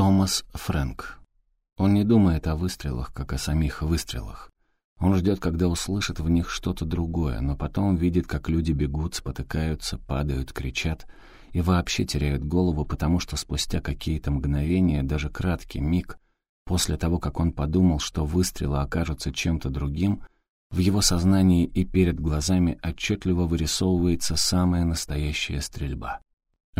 Томас Фрэнк. Он не думает о выстрелах, как о самих выстрелах. Он ждет, когда услышит в них что-то другое, но потом видит, как люди бегут, спотыкаются, падают, кричат и вообще теряют голову, потому что спустя какие-то мгновения, даже краткий миг, после того, как он подумал, что выстрелы окажутся чем-то другим, в его сознании и перед глазами отчетливо вырисовывается самая настоящая стрельба.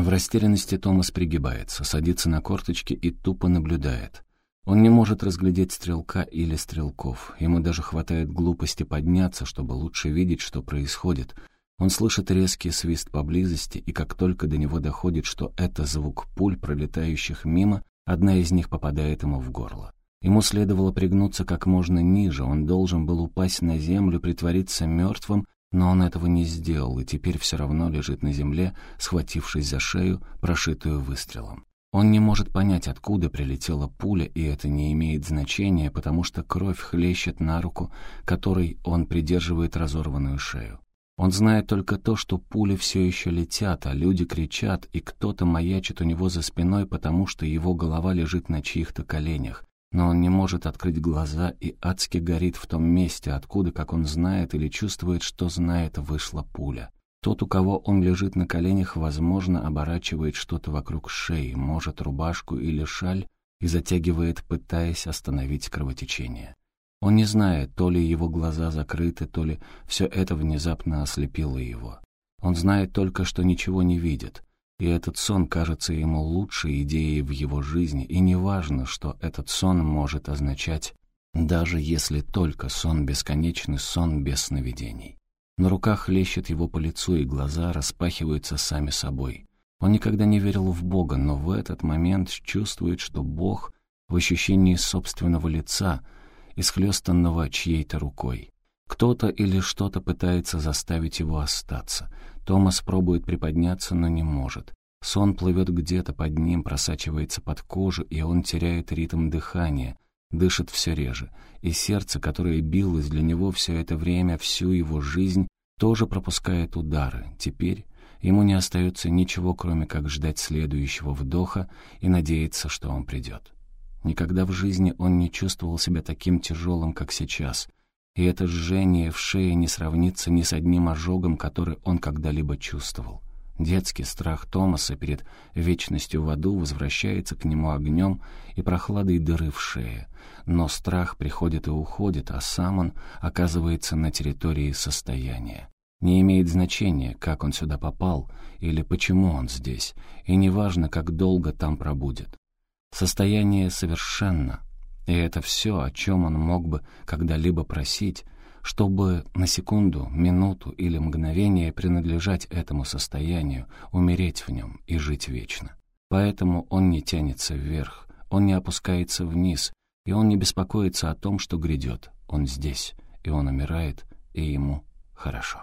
В растерянности Томас пригибается, садится на корточки и тупо наблюдает. Он не может разглядеть стрелка или стрелков. Ему даже хватает глупости подняться, чтобы лучше видеть, что происходит. Он слышит резкий свист поблизости, и как только до него доходит, что это звук пуль, пролетающих мимо, одна из них попадает ему в горло. Ему следовало пригнуться как можно ниже, он должен был упасть на землю, притвориться мертвым, но он этого не сделал и теперь все равно лежит на земле, схватившись за шею, прошитую выстрелом. Он не может понять, откуда прилетела пуля, и это не имеет значения, потому что кровь хлещет на руку, которой он придерживает разорванную шею. Он знает только то, что пули все еще летят, а люди кричат, и кто-то маячит у него за спиной, потому что его голова лежит на чьих-то коленях. Но он не может открыть глаза и адски горит в том месте, откуда, как он знает или чувствует, что знает, вышла пуля. Тот, у кого он лежит на коленях, возможно, оборачивает что-то вокруг шеи, может, рубашку или шаль, и затягивает, пытаясь остановить кровотечение. Он не знает, то ли его глаза закрыты, то ли все это внезапно ослепило его. Он знает только, что ничего не видит, и этот сон кажется ему лучшей идеей в его жизни, и неважно, что этот сон может означать, даже если только сон бесконечный сон без сновидений. На руках лещет его по лицу, и глаза распахиваются сами собой. Он никогда не верил в Бога, но в этот момент чувствует, что Бог в ощущении собственного лица, исхлестанного чьей-то рукой. Кто-то или что-то пытается заставить его остаться. Томас пробует приподняться, но не может. Сон плывет где-то под ним, просачивается под кожу, и он теряет ритм дыхания, дышит все реже, и сердце, которое билось для него все это время, всю его жизнь, тоже пропускает удары. Теперь ему не остается ничего, кроме как ждать следующего вдоха и надеяться, что он придет. Никогда в жизни он не чувствовал себя таким тяжелым, как сейчас, и это жжение в шее не сравнится ни с одним ожогом, который он когда-либо чувствовал. Детский страх Томаса перед вечностью в аду возвращается к нему огнем и прохладой дыры в шее. Но страх приходит и уходит, а сам он оказывается на территории состояния. Не имеет значения, как он сюда попал или почему он здесь, и неважно, как долго там пробудет. Состояние совершенно, и это все, о чем он мог бы когда-либо просить, чтобы на секунду, минуту или мгновение принадлежать этому состоянию, умереть в нем и жить вечно. Поэтому он не тянется вверх, он не опускается вниз, и он не беспокоится о том, что грядет. Он здесь, и он умирает, и ему хорошо.